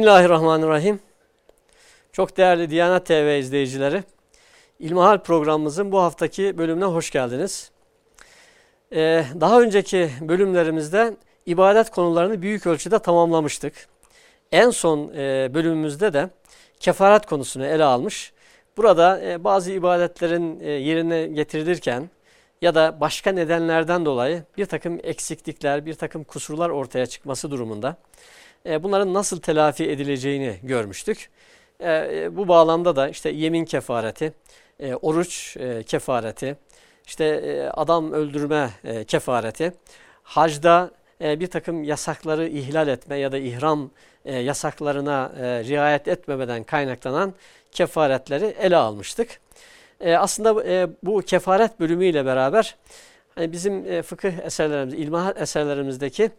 Bismillahirrahmanirrahim. Çok değerli Diyanet TV izleyicileri, İlmihal programımızın bu haftaki bölümüne hoş geldiniz. Ee, daha önceki bölümlerimizde ibadet konularını büyük ölçüde tamamlamıştık. En son e, bölümümüzde de kefaret konusunu ele almış. Burada e, bazı ibadetlerin e, yerine getirilirken ya da başka nedenlerden dolayı bir takım eksiklikler, bir takım kusurlar ortaya çıkması durumunda e, bunların nasıl telafi edileceğini görmüştük. E, e, bu bağlamda da işte yemin kefareti, oruç kefareti, işte adam öldürme kefareti, hacda bir takım yasakları ihlal etme ya da ihram yasaklarına riayet etmemeden kaynaklanan kefaretleri ele almıştık. Aslında bu kefaret bölümüyle beraber bizim e, fıkıh eserlerimiz, ilmihal eserlerimizdeki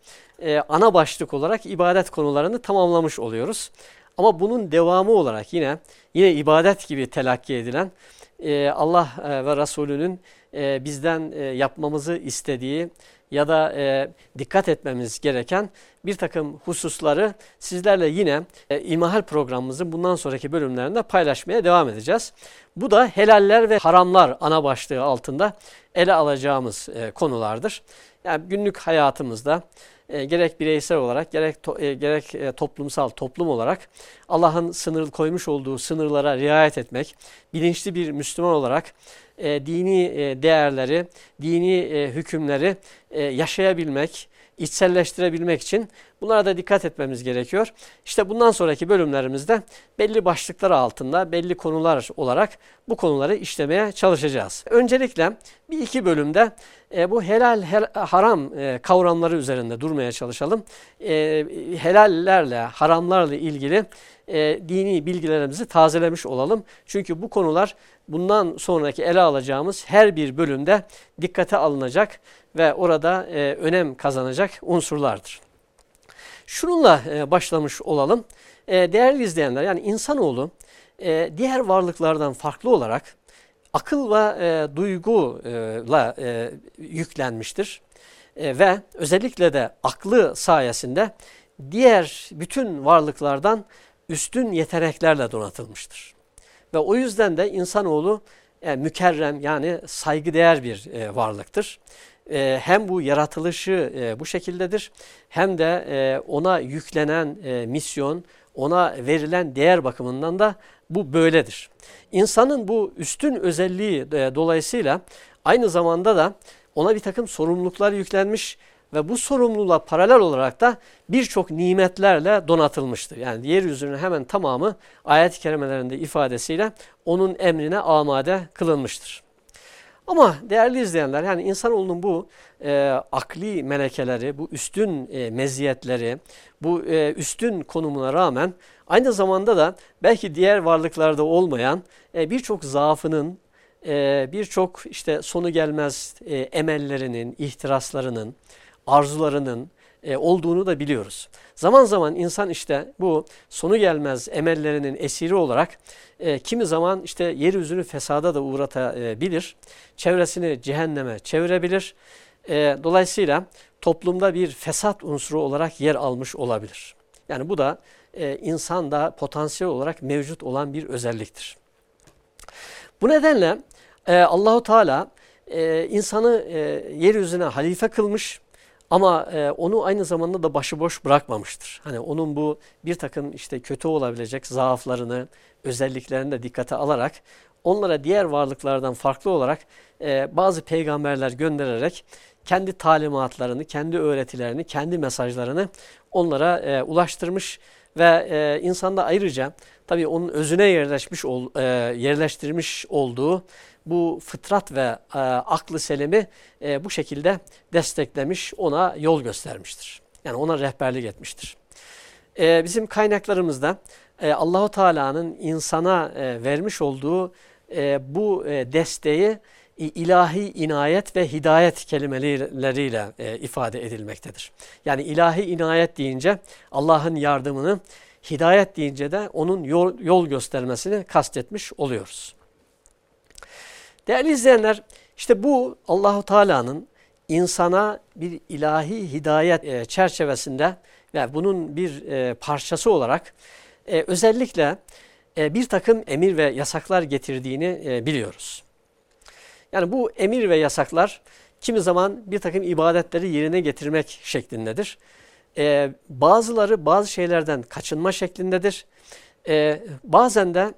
e, ana başlık olarak ibadet konularını tamamlamış oluyoruz. Ama bunun devamı olarak yine yine ibadet gibi telakki edilen e, Allah ve Resulünün bizden yapmamızı istediği ya da e, dikkat etmemiz gereken bir takım hususları sizlerle yine e, İmahal programımızın bundan sonraki bölümlerinde paylaşmaya devam edeceğiz. Bu da helaller ve haramlar ana başlığı altında ele alacağımız e, konulardır. Yani günlük hayatımızda e, gerek bireysel olarak gerek to, e, gerek e, toplumsal toplum olarak Allah'ın sınır koymuş olduğu sınırlara riayet etmek, bilinçli bir Müslüman olarak e, dini e, değerleri, dini e, hükümleri e, yaşayabilmek, içselleştirebilmek için bunlara da dikkat etmemiz gerekiyor. İşte bundan sonraki bölümlerimizde belli başlıklar altında, belli konular olarak bu konuları işlemeye çalışacağız. Öncelikle bir iki bölümde e, bu helal hel, haram e, kavramları üzerinde durmaya çalışalım. E, helallerle, haramlarla ilgili e, dini bilgilerimizi tazelemiş olalım. Çünkü bu konular bundan sonraki ele alacağımız her bir bölümde dikkate alınacak ve orada e, önem kazanacak unsurlardır. Şununla e, başlamış olalım. E, değerli izleyenler yani insanoğlu e, diğer varlıklardan farklı olarak akıl ve e, duyguyla e, yüklenmiştir. E, ve özellikle de aklı sayesinde diğer bütün varlıklardan üstün yeteneklerle donatılmıştır. Ve o yüzden de insanoğlu e, mükerrem yani saygıdeğer bir e, varlıktır. E, hem bu yaratılışı e, bu şekildedir hem de e, ona yüklenen e, misyon, ona verilen değer bakımından da bu böyledir. İnsanın bu üstün özelliği e, dolayısıyla aynı zamanda da ona bir takım sorumluluklar yüklenmiş ve bu sorumluluğa paralel olarak da birçok nimetlerle donatılmıştır. Yani yeryüzünün hemen tamamı ayet-i kerimelerinde ifadesiyle onun emrine amade kılınmıştır. Ama değerli izleyenler yani insanoğlunun bu e, akli melekeleri, bu üstün e, meziyetleri, bu e, üstün konumuna rağmen aynı zamanda da belki diğer varlıklarda olmayan e, birçok zaafının, e, birçok işte sonu gelmez e, emellerinin, ihtiraslarının, arzularının e, olduğunu da biliyoruz. Zaman zaman insan işte bu sonu gelmez emellerinin esiri olarak e, kimi zaman işte yeryüzünü fesada da uğratabilir. Çevresini cehenneme çevirebilir. E, dolayısıyla toplumda bir fesat unsuru olarak yer almış olabilir. Yani bu da e, insanda potansiyel olarak mevcut olan bir özelliktir. Bu nedenle e, Allahu Teala e, insanı e, yeryüzüne halife kılmış ama e, onu aynı zamanda da başıboş bırakmamıştır. Hani onun bu bir takım işte kötü olabilecek zaaflarını, özelliklerini de dikkate alarak onlara diğer varlıklardan farklı olarak e, bazı peygamberler göndererek kendi talimatlarını, kendi öğretilerini, kendi mesajlarını onlara e, ulaştırmış ve e, insanda ayrıca tabii onun özüne yerleşmiş ol, e, yerleştirmiş olduğu bu fıtrat ve e, aklı selimi e, bu şekilde desteklemiş, ona yol göstermiştir. Yani ona rehberlik etmiştir. E, bizim kaynaklarımızda e, Allahu Teala'nın insana e, vermiş olduğu e, bu e, desteği ilahi inayet ve hidayet kelimeleriyle e, ifade edilmektedir. Yani ilahi inayet deyince Allah'ın yardımını, hidayet deyince de onun yol, yol göstermesini kastetmiş oluyoruz. Değerli izleyenler, işte bu Allahu Teala'nın insana bir ilahi hidayet e, çerçevesinde ve bunun bir e, parçası olarak e, özellikle bir takım emir ve yasaklar getirdiğini biliyoruz. Yani bu emir ve yasaklar kimi zaman bir takım ibadetleri yerine getirmek şeklindedir. Bazıları bazı şeylerden kaçınma şeklindedir. Bazen de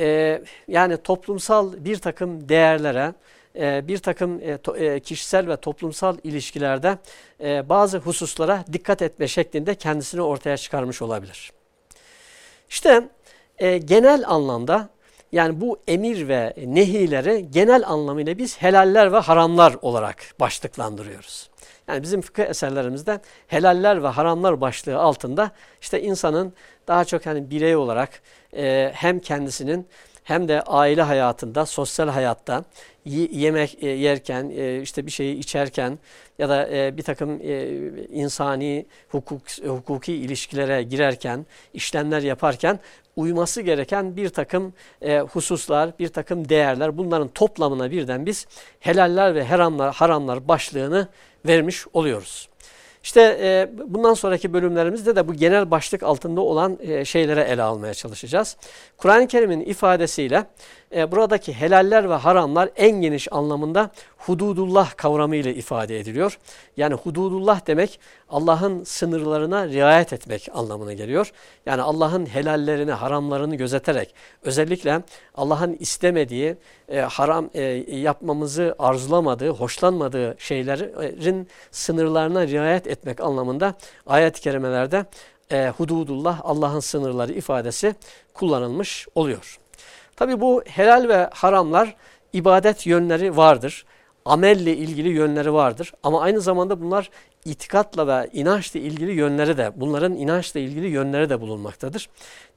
e, yani toplumsal bir takım değerlere, e, bir takım e, to, e, kişisel ve toplumsal ilişkilerde e, bazı hususlara dikkat etme şeklinde kendisini ortaya çıkarmış olabilir. İşte e, genel anlamda yani bu emir ve nehileri genel anlamıyla biz helaller ve haramlar olarak başlıklandırıyoruz. Yani bizim fıkıh eserlerimizde helaller ve haramlar başlığı altında işte insanın daha çok hani birey olarak e, hem kendisinin hem de aile hayatında, sosyal hayatta yemek e, yerken, e, işte bir şeyi içerken ya da e, bir takım insani hukuk, hukuki ilişkilere girerken, işlemler yaparken uyması gereken bir takım hususlar, bir takım değerler bunların toplamına birden biz helaller ve haramlar, haramlar başlığını vermiş oluyoruz. İşte e, bundan sonraki bölümlerimizde de bu genel başlık altında olan e, şeylere ele almaya çalışacağız. Kur'an-ı Kerim'in ifadesiyle e, buradaki helaller ve haramlar en geniş anlamında hududullah kavramı ile ifade ediliyor. Yani hududullah demek Allah'ın sınırlarına riayet etmek anlamına geliyor. Yani Allah'ın helallerini, haramlarını gözeterek özellikle Allah'ın istemediği, e, haram e, yapmamızı arzulamadığı, hoşlanmadığı şeylerin sınırlarına riayet etmek anlamında ayet-i kerimelerde e, hududullah, Allah'ın sınırları ifadesi kullanılmış oluyor. Tabi bu helal ve haramlar ibadet yönleri vardır. Amelle ilgili yönleri vardır. Ama aynı zamanda bunlar itikatla ve inançla ilgili yönleri de, bunların inançla ilgili yönleri de bulunmaktadır.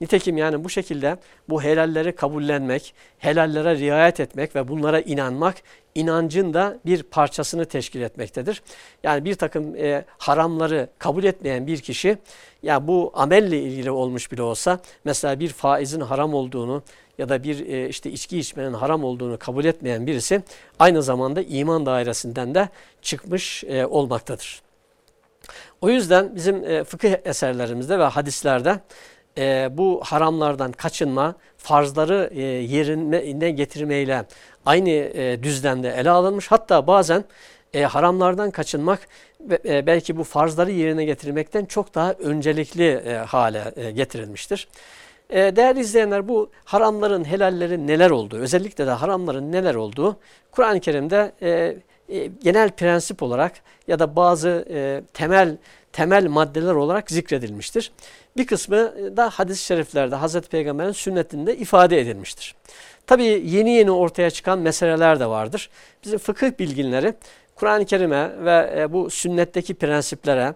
Nitekim yani bu şekilde bu helalleri kabullenmek, helallere riayet etmek ve bunlara inanmak, inancın da bir parçasını teşkil etmektedir. Yani bir takım e, haramları kabul etmeyen bir kişi, ya bu amelle ilgili olmuş bile olsa, mesela bir faizin haram olduğunu, ya da bir e, işte içki içmenin haram olduğunu kabul etmeyen birisi aynı zamanda iman dairesinden de çıkmış e, olmaktadır. O yüzden bizim e, fıkıh eserlerimizde ve hadislerde bu haramlardan kaçınma, farzları e, yerine getirmeyle aynı e, düzlemde ele alınmış. Hatta bazen haramlardan kaçınmak belki bu farzları yerine getirmekten çok daha öncelikli hale getirilmiştir. E, değerli izleyenler bu haramların, helallerin neler olduğu, özellikle de haramların neler olduğu Kur'an-ı Kerim'de e, e, genel prensip olarak ya da bazı e, temel temel maddeler olarak zikredilmiştir. Bir kısmı da hadis-i şeriflerde Hazreti Peygamber'in sünnetinde ifade edilmiştir. Tabi yeni yeni ortaya çıkan meseleler de vardır. Bizim fıkıh bilginleri Kur'an-ı Kerim'e ve bu sünnetteki prensiplere,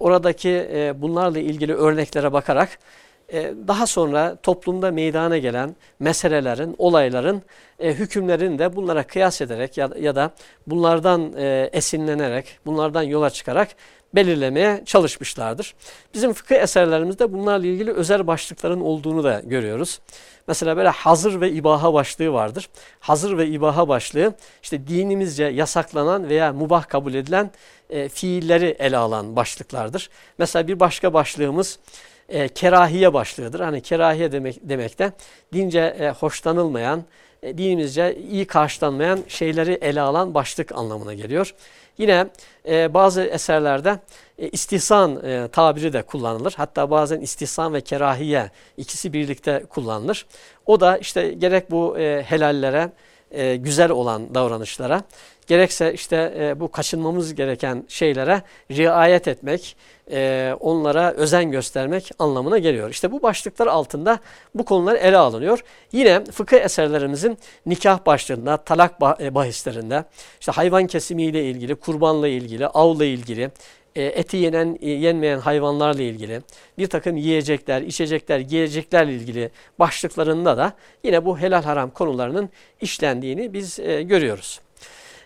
oradaki bunlarla ilgili örneklere bakarak daha sonra toplumda meydana gelen meselelerin, olayların e, hükümlerini de bunlara kıyas ederek ya, ya da bunlardan e, esinlenerek, bunlardan yola çıkarak belirlemeye çalışmışlardır. Bizim fıkıh eserlerimizde bunlarla ilgili özel başlıkların olduğunu da görüyoruz. Mesela böyle hazır ve ibaha başlığı vardır. Hazır ve ibaha başlığı işte dinimizce yasaklanan veya mubah kabul edilen e, fiilleri ele alan başlıklardır. Mesela bir başka başlığımız e, kerahiye başlığıdır. Hani kerahiye demek, demek de dince e, hoşlanılmayan, e, dinimizce iyi karşılanmayan şeyleri ele alan başlık anlamına geliyor. Yine e, bazı eserlerde e, istihsan e, tabiri de kullanılır. Hatta bazen istihsan ve kerahiye ikisi birlikte kullanılır. O da işte gerek bu e, helallere, e, güzel olan davranışlara, gerekse işte e, bu kaçınmamız gereken şeylere riayet etmek, e, onlara özen göstermek anlamına geliyor. İşte bu başlıklar altında bu konular ele alınıyor. Yine fıkıh eserlerimizin nikah başlığında, talak e, bahislerinde, işte hayvan kesimiyle ilgili, kurbanla ilgili, avla ilgili, eti yenen, e, yenmeyen hayvanlarla ilgili, bir takım yiyecekler, içecekler, giyeceklerle ilgili başlıklarında da yine bu helal haram konularının işlendiğini biz e, görüyoruz.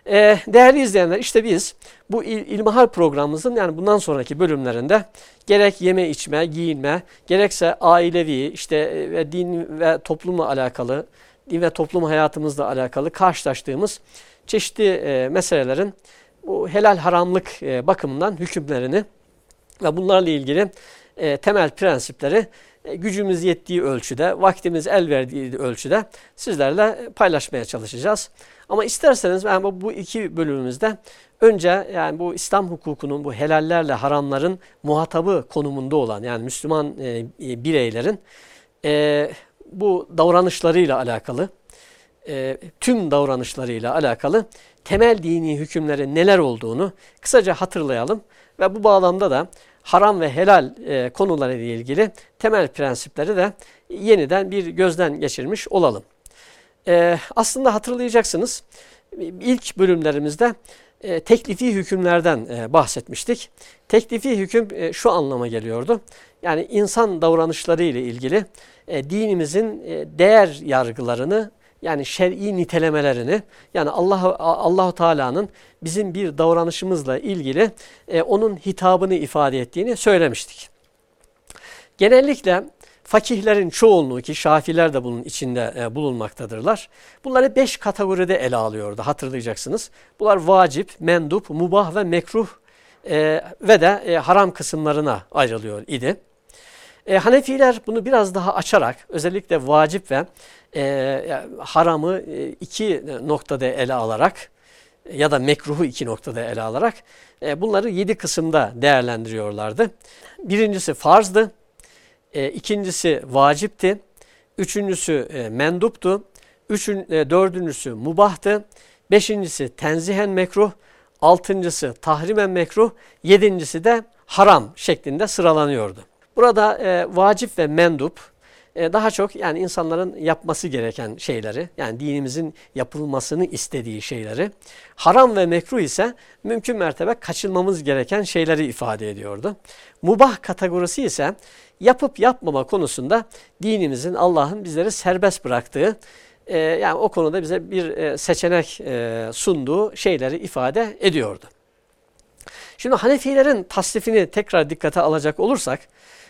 E, değerli izleyenler işte biz bu il, programımızın yani bundan sonraki bölümlerinde gerek yeme içme, giyinme, gerekse ailevi işte e, ve din ve toplumla alakalı, din ve toplum hayatımızla alakalı karşılaştığımız çeşitli e, meselelerin bu helal haramlık e, bakımından hükümlerini Ve bunlarla ilgili e, temel prensipleri e, gücümüz yettiği ölçüde, vaktimiz el verdiği ölçüde sizlerle paylaşmaya çalışacağız. Ama isterseniz ben bu iki bölümümüzde önce yani bu İslam hukukunun bu helallerle haramların muhatabı konumunda olan yani Müslüman e, bireylerin bu davranışlarıyla alakalı, tüm davranışlarıyla alakalı temel dini hükümleri neler olduğunu kısaca hatırlayalım. Ve bu bağlamda da haram ve helal e, konuları ile ilgili temel prensipleri de yeniden bir gözden geçirmiş olalım. E, aslında hatırlayacaksınız ilk bölümlerimizde e, teklifi hükümlerden e, bahsetmiştik. Teklifi hüküm e, şu anlama geliyordu. Yani insan davranışları ile ilgili e, dinimizin e, değer yargılarını yani şer'i nitelemelerini yani Allah Allahu Teala'nın bizim bir davranışımızla ilgili e, onun hitabını ifade ettiğini söylemiştik. Genellikle fakihlerin çoğunluğu ki şafiler de bunun içinde e, bulunmaktadırlar. Bunları beş kategoride ele alıyordu hatırlayacaksınız. Bunlar vacip, mendup, mubah ve mekruh e, ve de e, haram kısımlarına ayrılıyor idi. E, Hanefiler bunu biraz daha açarak özellikle vacip ve e, haramı iki noktada ele alarak ya da mekruhu iki noktada ele alarak e, bunları yedi kısımda değerlendiriyorlardı. Birincisi farzdı, e, ikincisi vacipti, üçüncüsü e, menduptu, üçün, e, dördüncüsü mubahtı, beşincisi tenzihen mekruh, altıncısı tahrimen mekruh, yedincisi de haram şeklinde sıralanıyordu. Burada e, vacip ve mendup daha çok yani insanların yapması gereken şeyleri yani dinimizin yapılmasını istediği şeyleri haram ve mekruh ise mümkün mertebe kaçınmamız gereken şeyleri ifade ediyordu. Mubah kategorisi ise yapıp yapmama konusunda dinimizin Allah'ın bizleri serbest bıraktığı e, yani o konuda bize bir e, seçenek e, sunduğu şeyleri ifade ediyordu. Şimdi Hanefilerin tasnifini tekrar dikkate alacak olursak e,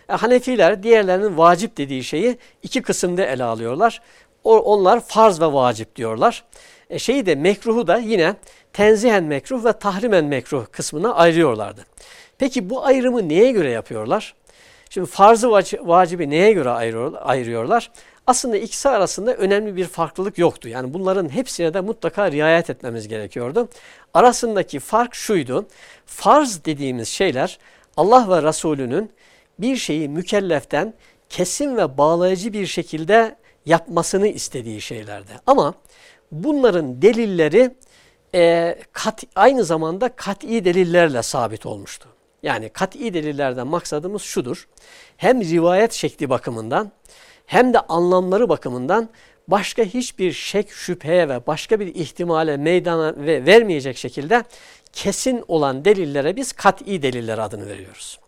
Hanefiler diğerlerinin vacip dediği şeyi iki kısımda ele alıyorlar. Onlar farz ve vacip diyorlar. E, şeyi de mekruhu da yine tenzihen mekruh ve tahrimen mekruh kısmına ayırıyorlardı. Peki bu ayrımı neye göre yapıyorlar? Şimdi farzı vacibi neye göre ayırıyorlar? Aslında ikisi arasında önemli bir farklılık yoktu. Yani bunların hepsine de mutlaka riayet etmemiz gerekiyordu. Arasındaki fark şuydu. Farz dediğimiz şeyler Allah ve Resulünün bir şeyi mükelleften kesin ve bağlayıcı bir şekilde yapmasını istediği şeylerdi. Ama bunların delilleri e, kat, aynı zamanda kat'i delillerle sabit olmuştu. Yani kat'i delillerden maksadımız şudur. Hem rivayet şekli bakımından hem de anlamları bakımından başka hiçbir şek, şüpheye ve başka bir ihtimale meydana ve vermeyecek şekilde kesin olan delillere biz kat'i deliller adını veriyoruz.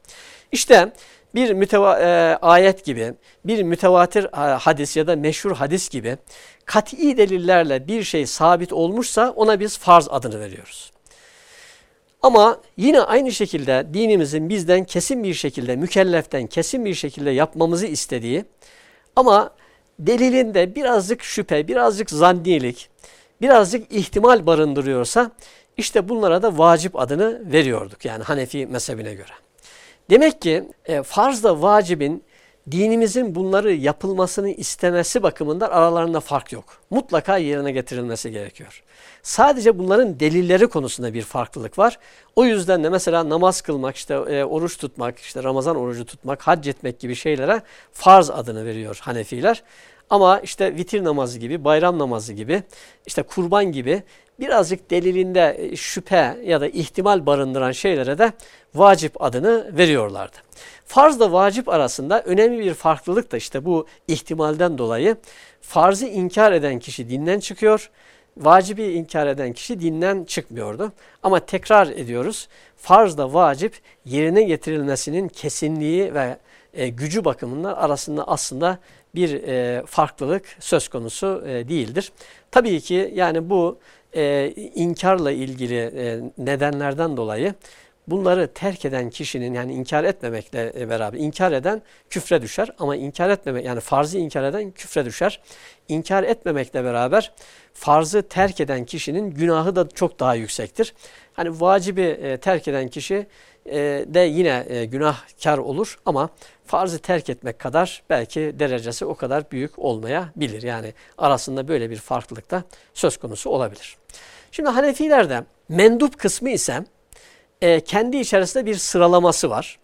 İşte bir müteva, e, ayet gibi, bir mütevatir e, hadis ya da meşhur hadis gibi kat'i delillerle bir şey sabit olmuşsa ona biz farz adını veriyoruz. Ama yine aynı şekilde dinimizin bizden kesin bir şekilde, mükelleften kesin bir şekilde yapmamızı istediği ama delilinde birazcık şüphe, birazcık zannilik, birazcık ihtimal barındırıyorsa işte bunlara da vacip adını veriyorduk yani Hanefi mezhebine göre. Demek ki e, farzla vacibin dinimizin bunları yapılmasını istemesi bakımından aralarında fark yok. Mutlaka yerine getirilmesi gerekiyor. Sadece bunların delilleri konusunda bir farklılık var. O yüzden de mesela namaz kılmak, işte e, oruç tutmak, işte Ramazan orucu tutmak, hac etmek gibi şeylere farz adını veriyor Hanefiler. Ama işte vitir namazı gibi, bayram namazı gibi, işte kurban gibi birazcık delilinde e, şüphe ya da ihtimal barındıran şeylere de vacip adını veriyorlardı. Farzla vacip arasında önemli bir farklılık da işte bu ihtimalden dolayı farzı inkar eden kişi dinden çıkıyor, vacibi inkar eden kişi dinden çıkmıyordu. Ama tekrar ediyoruz, farzla vacip yerine getirilmesinin kesinliği ve e, gücü bakımından arasında aslında bir e, farklılık söz konusu e, değildir. Tabii ki yani bu e, inkarla ilgili e, nedenlerden dolayı bunları terk eden kişinin yani inkar etmemekle e, beraber inkar eden küfre düşer ama inkar etmemek yani farzı inkar eden küfre düşer. İnkar etmemekle beraber farzı terk eden kişinin günahı da çok daha yüksektir. Hani vacibi e, terk eden kişi e, de yine e, günahkar olur ama farzı terk etmek kadar belki derecesi o kadar büyük olmayabilir. Yani arasında böyle bir farklılık da söz konusu olabilir. Şimdi Hanefilerde mendup kısmı ise e, kendi içerisinde bir sıralaması var.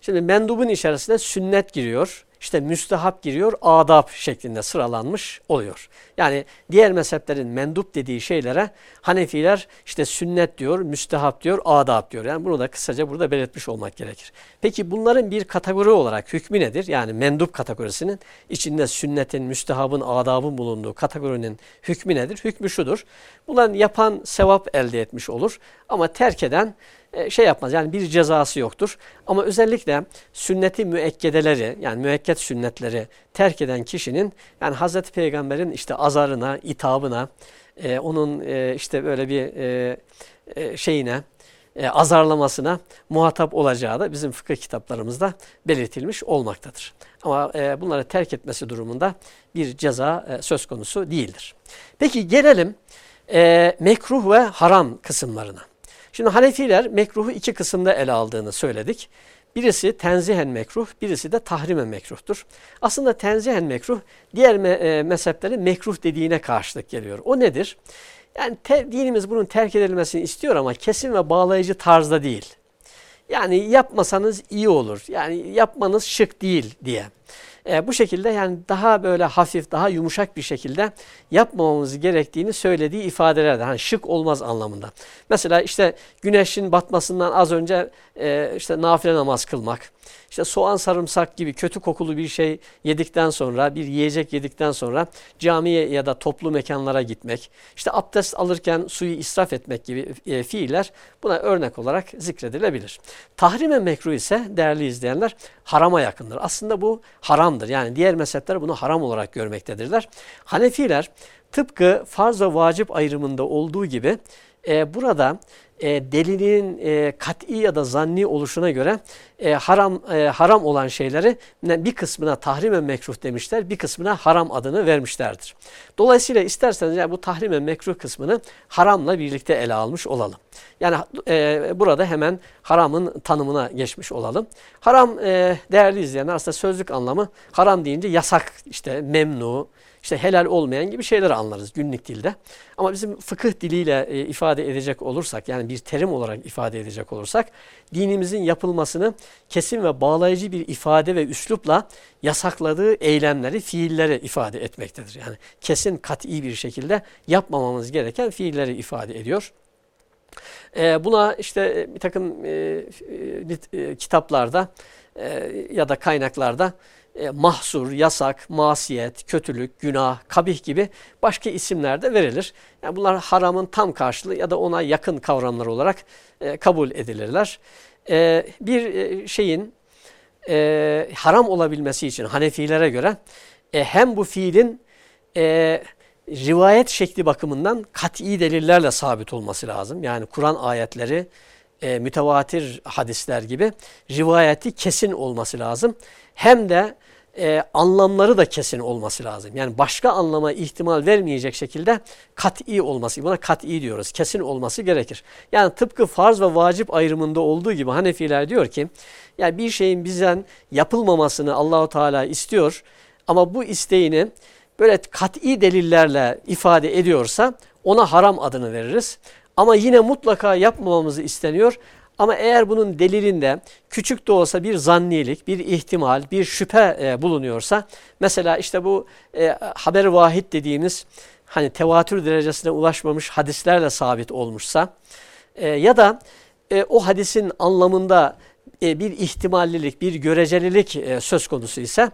Şimdi mendubun içerisine sünnet giriyor, işte müstehap giriyor, adab şeklinde sıralanmış oluyor. Yani diğer mezheplerin mendup dediği şeylere Hanefiler işte sünnet diyor, müstehap diyor, adab diyor. Yani bunu da kısaca burada belirtmiş olmak gerekir. Peki bunların bir kategori olarak hükmü nedir? Yani mendup kategorisinin içinde sünnetin, müstehabın, adabın bulunduğu kategorinin hükmü nedir? Hükmü şudur. Bunların yapan sevap elde etmiş olur ama terk eden şey yapmaz. Yani bir cezası yoktur. Ama özellikle sünneti müekkedeleri yani müekket sünnetleri terk eden kişinin yani Hazreti Peygamber'in işte azarına, itabına, e, onun e, işte böyle bir e, e, şeyine, e, azarlamasına muhatap olacağı da bizim fıkıh kitaplarımızda belirtilmiş olmaktadır. Ama e, bunları terk etmesi durumunda bir ceza e, söz konusu değildir. Peki gelelim e, mekruh ve haram kısımlarına. Şimdi Hanefiler mekruhu iki kısımda ele aldığını söyledik. Birisi tenzihen mekruh, birisi de tahrimen mekruhtur. Aslında tenzihen mekruh diğer e, mezheplerin mekruh dediğine karşılık geliyor. O nedir? Yani te, dinimiz bunun terk edilmesini istiyor ama kesin ve bağlayıcı tarzda değil. Yani yapmasanız iyi olur. Yani yapmanız şık değil diye. E, bu şekilde yani daha böyle hafif, daha yumuşak bir şekilde yapmamamız gerektiğini söylediği ifadelerde. Hani şık olmaz anlamında. Mesela işte güneşin batmasından az önce e, işte nafile namaz kılmak işte soğan sarımsak gibi kötü kokulu bir şey yedikten sonra, bir yiyecek yedikten sonra camiye ya da toplu mekanlara gitmek, işte abdest alırken suyu israf etmek gibi e, fiiller buna örnek olarak zikredilebilir. Tahrime mekruh ise değerli izleyenler harama yakındır. Aslında bu haramdır. Yani diğer mezhepler bunu haram olarak görmektedirler. Hanefiler tıpkı farz ve vacip ayrımında olduğu gibi e, burada e, delilin e, kat'i ya da zanni oluşuna göre e, haram e, haram olan şeyleri bir kısmına tahrim mekruh demişler, bir kısmına haram adını vermişlerdir. Dolayısıyla isterseniz yani bu tahrim mekruh kısmını haramla birlikte ele almış olalım. Yani e, burada hemen haramın tanımına geçmiş olalım. Haram e, değerli izleyenler aslında sözlük anlamı haram deyince yasak işte memnu, işte helal olmayan gibi şeyleri anlarız günlük dilde. Ama bizim fıkıh diliyle e, ifade edecek olursak yani bir terim olarak ifade edecek olursak dinimizin yapılmasını kesin ve bağlayıcı bir ifade ve üslupla yasakladığı eylemleri, fiilleri ifade etmektedir. Yani kesin kat'i bir şekilde yapmamamız gereken fiilleri ifade ediyor. E, buna işte bir takım e, e, kitaplarda e, ya da kaynaklarda e, mahsur, yasak, masiyet, kötülük, günah, kabih gibi başka isimler de verilir. Yani bunlar haramın tam karşılığı ya da ona yakın kavramlar olarak e, kabul edilirler. E, bir e, şeyin e, haram olabilmesi için Hanefilere göre e, hem bu fiilin e, rivayet şekli bakımından kat'i delillerle sabit olması lazım. Yani Kur'an ayetleri, e, mütevatir hadisler gibi rivayeti kesin olması lazım. Hem de e, anlamları da kesin olması lazım. Yani başka anlama ihtimal vermeyecek şekilde kat'i olması, buna kat'i diyoruz, kesin olması gerekir. Yani tıpkı farz ve vacip ayrımında olduğu gibi Hanefiler diyor ki, yani bir şeyin bizden yapılmamasını Allahu Teala istiyor ama bu isteğini böyle kat'i delillerle ifade ediyorsa ona haram adını veririz. Ama yine mutlaka yapmamamızı isteniyor. Ama eğer bunun delilinde küçük de olsa bir zannilik, bir ihtimal, bir şüphe e, bulunuyorsa mesela işte bu e, haber vahid dediğimiz hani tevatür derecesine ulaşmamış hadislerle sabit olmuşsa e, ya da e, o hadisin anlamında e, bir ihtimallilik, bir görecelilik e, söz konusu ise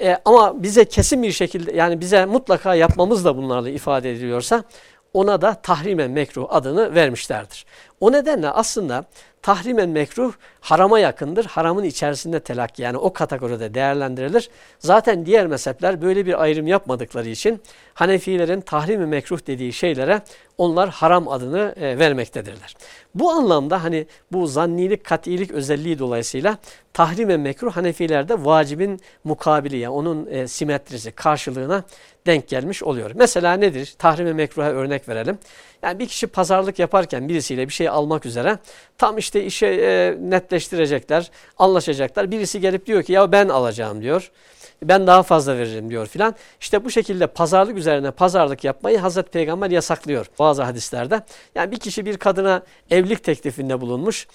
e, ama bize kesin bir şekilde yani bize mutlaka yapmamız da bunlarla ifade ediliyorsa ona da tahrimen mekruh adını vermişlerdir. O nedenle aslında tahrimen mekruh harama yakındır. Haramın içerisinde telakki yani o kategoride değerlendirilir. Zaten diğer mezhepler böyle bir ayrım yapmadıkları için Hanefilerin tahrimi mekruh dediği şeylere onlar haram adını e, vermektedirler. Bu anlamda hani bu zannilik, katilik özelliği dolayısıyla tahrime mekruh Hanefilerde vacibin mukabili yani onun e, simetrisi, karşılığına denk gelmiş oluyor. Mesela nedir? Tahrime mekruha örnek verelim. Yani bir kişi pazarlık yaparken birisiyle bir şey almak üzere tam işte işe e, netleştirecekler, anlaşacaklar. Birisi gelip diyor ki ya ben alacağım diyor. Ben daha fazla veririm diyor filan. İşte bu şekilde pazarlık üzerine pazarlık yapmayı Hazreti Peygamber yasaklıyor bazı hadislerde. Yani bir kişi bir kadına evlilik teklifinde bulunmuş.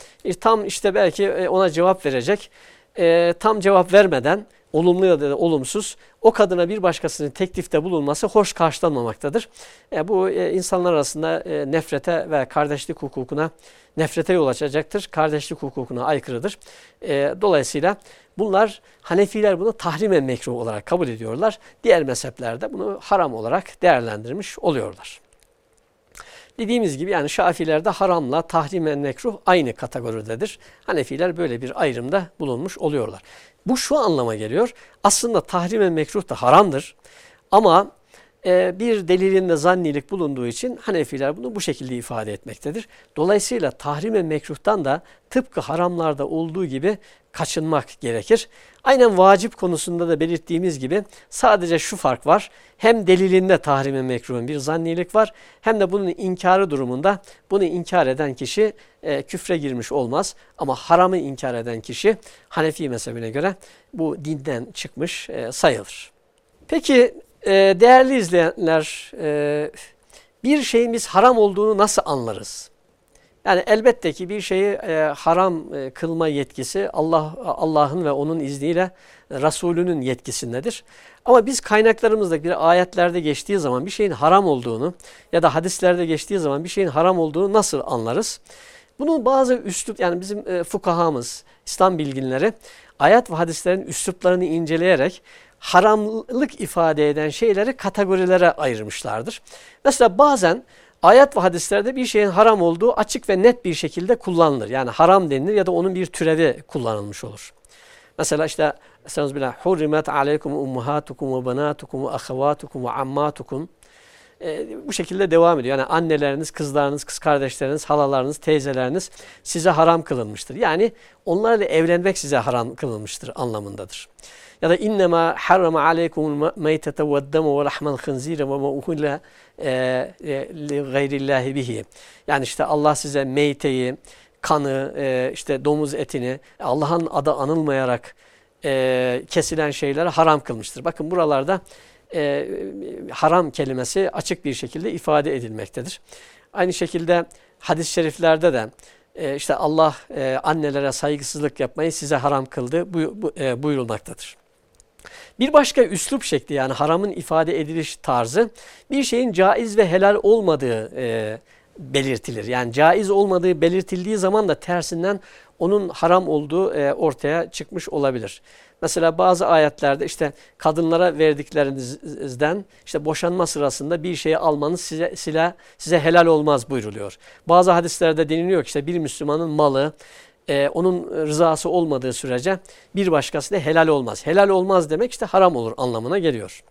Tam işte belki e, ona cevap verecek. E, tam cevap vermeden olumlu ya da olumsuz o kadına bir başkasının teklifte bulunması hoş karşılanmamaktadır. E, bu e, insanlar arasında e, nefrete ve kardeşlik hukukuna nefrete yol açacaktır. Kardeşlik hukukuna aykırıdır. E, dolayısıyla bunlar Hanefiler bunu tahrimen mekruh olarak kabul ediyorlar. Diğer mezheplerde bunu haram olarak değerlendirmiş oluyorlar. Dediğimiz gibi yani Şafilerde haramla tahrimen mekruh aynı kategoridedir. Hanefiler böyle bir ayrımda bulunmuş oluyorlar. Bu şu anlama geliyor. Aslında tahrimen mekruh da haramdır. Ama e, bir delilinde zannilik bulunduğu için Hanefiler bunu bu şekilde ifade etmektedir. Dolayısıyla tahrimen mekruhtan da tıpkı haramlarda olduğu gibi kaçınmak gerekir. Aynen vacip konusunda da belirttiğimiz gibi sadece şu fark var. Hem delilinde tahrime mekruhun bir zannilik var hem de bunun inkarı durumunda bunu inkar eden kişi e, küfre girmiş olmaz. Ama haramı inkar eden kişi Hanefi mezhebine göre bu dinden çıkmış e, sayılır. Peki e, değerli izleyenler e, bir şeyin biz haram olduğunu nasıl anlarız? Yani elbette ki bir şeyi e, haram e, kılma yetkisi Allah Allah'ın ve onun izniyle Resulünün yetkisindedir. Ama biz kaynaklarımızda bir ayetlerde geçtiği zaman bir şeyin haram olduğunu ya da hadislerde geçtiği zaman bir şeyin haram olduğunu nasıl anlarız? Bunun bazı üslup yani bizim e, fukahamız, İslam bilginleri ayet ve hadislerin üsluplarını inceleyerek haramlık ifade eden şeyleri kategorilere ayırmışlardır. Mesela bazen ayet ve hadislerde bir şeyin haram olduğu açık ve net bir şekilde kullanılır. Yani haram denilir ya da onun bir türevi kullanılmış olur. Mesela işte Estağfirullah. Hurrimet aleykum ummahatukum ve banatukum ve ahavatukum ve ammatukum. Ee, bu şekilde devam ediyor. Yani anneleriniz, kızlarınız, kız kardeşleriniz, halalarınız, teyzeleriniz size haram kılınmıştır. Yani onlarla evlenmek size haram kılınmıştır anlamındadır. Ya da innema harrama aleykumul meytete ve demu ve lahmel khinzire ve ma uhille e, e, li gayrillahi bihi. Yani işte Allah size meyteyi, kanı, e, işte domuz etini Allah'ın adı anılmayarak kesilen şeyleri haram kılmıştır. Bakın buralarda haram kelimesi açık bir şekilde ifade edilmektedir. Aynı şekilde hadis-i şeriflerde de işte Allah annelere saygısızlık yapmayı size haram kıldı buyurulmaktadır. Bir başka üslup şekli yani haramın ifade ediliş tarzı bir şeyin caiz ve helal olmadığı e, belirtilir. Yani caiz olmadığı belirtildiği zaman da tersinden onun haram olduğu e, ortaya çıkmış olabilir. Mesela bazı ayetlerde işte kadınlara verdiklerinizden işte boşanma sırasında bir şeyi almanız size, size, size helal olmaz buyruluyor. Bazı hadislerde deniliyor ki işte bir Müslümanın malı, e, onun rızası olmadığı sürece bir başkasına helal olmaz. Helal olmaz demek işte haram olur anlamına geliyor.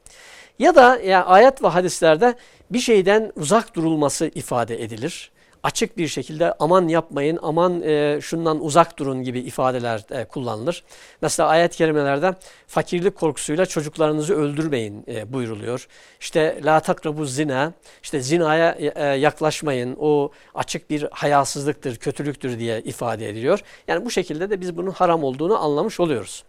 Ya da ya ayet ve hadislerde bir şeyden uzak durulması ifade edilir açık bir şekilde aman yapmayın, aman e, şundan uzak durun gibi ifadeler e, kullanılır. Mesela ayet-i kerimelerde fakirlik korkusuyla çocuklarınızı öldürmeyin e, buyruluyor. İşte la takrabu zina, işte zinaya e, yaklaşmayın, o açık bir hayasızlıktır, kötülüktür diye ifade ediliyor. Yani bu şekilde de biz bunun haram olduğunu anlamış oluyoruz.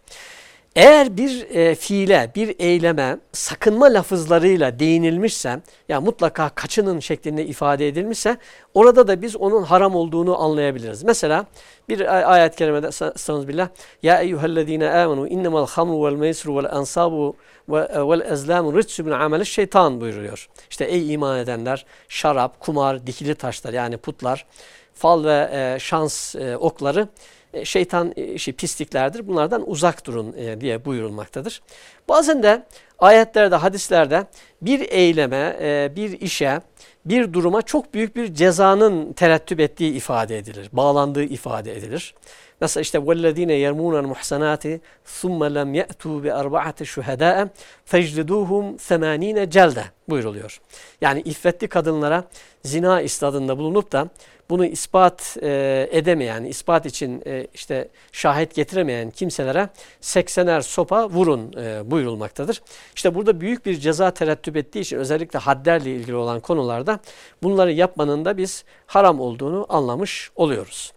Eğer bir e, fiile, bir eyleme sakınma lafızlarıyla değinilmişse, ya mutlaka kaçının şeklinde ifade edilmişse, orada da biz onun haram olduğunu anlayabiliriz. Mesela bir ayet-i kerimede estağfirullah ya eyyuhellezine amenu innemel hamru vel meysru vel ansabu vel ezlamu ritsu min ameliş şeytan buyuruyor. İşte ey iman edenler şarap, kumar, dikili taşlar yani putlar, fal ve e, şans e, okları e, şeytan e, işi pisliklerdir. Bunlardan uzak durun e, diye buyurulmaktadır. Bazen de ayetlerde, hadislerde bir eyleme, bir işe, bir duruma çok büyük bir cezanın terettüp ettiği ifade edilir. Bağlandığı ifade edilir. Mesela işte وَالَّذ۪ينَ يَرْمُونَ الْمُحْسَنَاتِ ثُمَّ لَمْ يَأْتُوا بِأَرْبَعَةِ شُهَدَاءَ فَجْلِدُوهُمْ ثَمَان۪ينَ celde buyuruluyor. Yani iffetli kadınlara zina istadında bulunup da bunu ispat e, edemeyen, ispat için e, işte şahit getiremeyen kimselere 80'er sopa vurun e, buyurulmaktadır. İşte burada büyük bir ceza terettüp ettiği için özellikle hadlerle ilgili olan konularda bunları yapmanın da biz haram olduğunu anlamış oluyoruz.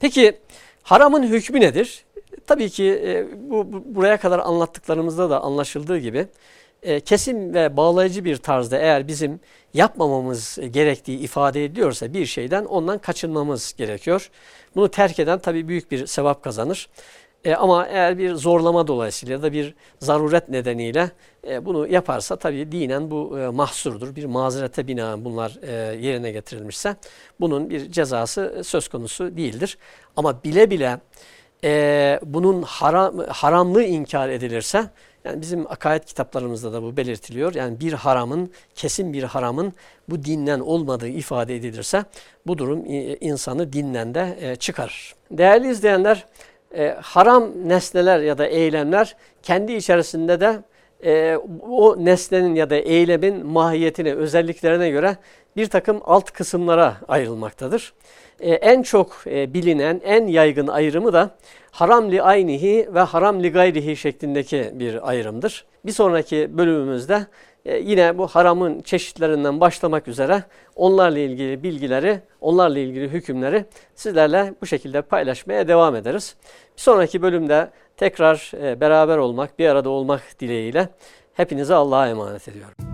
Peki haramın hükmü nedir? Tabii ki e, bu, bu buraya kadar anlattıklarımızda da anlaşıldığı gibi e, kesin ve bağlayıcı bir tarzda eğer bizim yapmamamız gerektiği ifade ediliyorsa bir şeyden ondan kaçınmamız gerekiyor. Bunu terk eden tabii büyük bir sevap kazanır. E, ama eğer bir zorlama dolayısıyla ya da bir zaruret nedeniyle e, bunu yaparsa tabii dinen bu e, mahsurdur. Bir mazerete binaen bunlar e, yerine getirilmişse bunun bir cezası söz konusu değildir. Ama bile bile e, bunun haram, haramlığı inkar edilirse yani bizim akaid kitaplarımızda da bu belirtiliyor. Yani bir haramın, kesin bir haramın bu dinden olmadığı ifade edilirse bu durum insanı dinden de e, çıkarır. Değerli izleyenler, e, haram nesneler ya da eylemler kendi içerisinde de e, o nesnenin ya da eylemin mahiyetine, özelliklerine göre bir takım alt kısımlara ayrılmaktadır. E, en çok e, bilinen, en yaygın ayrımı da haram li aynihi ve haram li gayrihi şeklindeki bir ayrımdır. Bir sonraki bölümümüzde e, yine bu haramın çeşitlerinden başlamak üzere onlarla ilgili bilgileri, onlarla ilgili hükümleri sizlerle bu şekilde paylaşmaya devam ederiz. Bir sonraki bölümde tekrar e, beraber olmak, bir arada olmak dileğiyle hepinize Allah'a emanet ediyorum.